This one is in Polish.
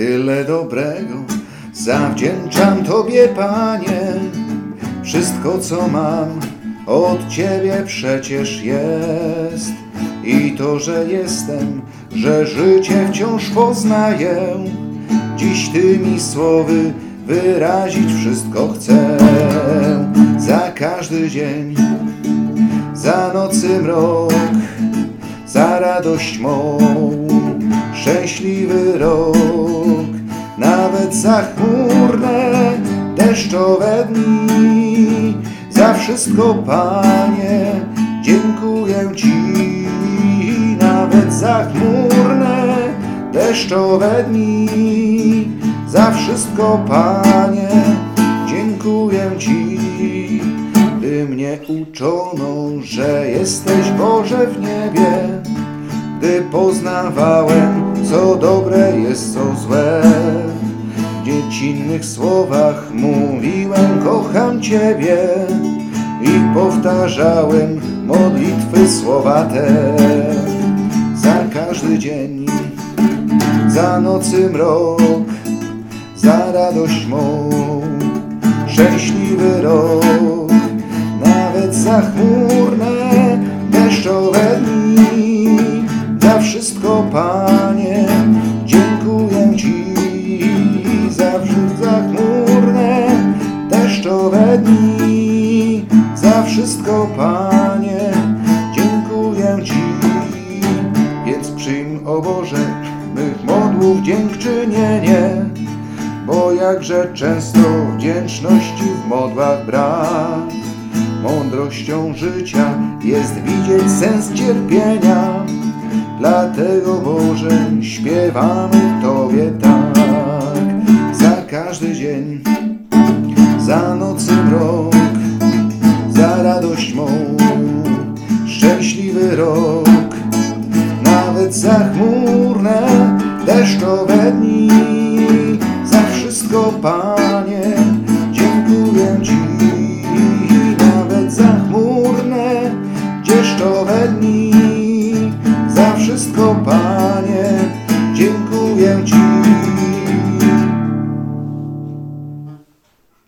tyle dobrego zawdzięczam Tobie, Panie. Wszystko, co mam, od Ciebie przecież jest. I to, że jestem, że życie wciąż poznaję, dziś tymi słowy wyrazić wszystko chcę. Za każdy dzień, za nocy mrok, za radość mą, szczęśliwy rok, nawet za chmurne, deszczowe dni, za wszystko, Panie, dziękuję Ci, nawet za chmurne, deszczowe dni, za wszystko, Panie, dziękuję Ci. Gdy mnie uczono, że jesteś Boże w niebie, gdy poznawałem, co dobre jest, co złe. W dziecinnych słowach mówiłem, kocham Ciebie i powtarzałem modlitwy słowa te. Za każdy dzień, za nocy mrok, za radość mą, szczęśliwy rok, nawet za chmurne, deszczowe dni, za wszystko, Panie, dni, za wszystko, Panie, dziękuję Ci, więc przyjm, o Boże, mych modłów dziękczynienie, bo jakże często wdzięczności w modłach brak. Mądrością życia jest widzieć sens cierpienia, dlatego Boże śpiewamy Tobie rok, nawet za chmurne, deszczowe dni, za wszystko, Panie, dziękuję Ci. Nawet za chmurne, deszczowe dni, za wszystko, Panie, dziękuję Ci.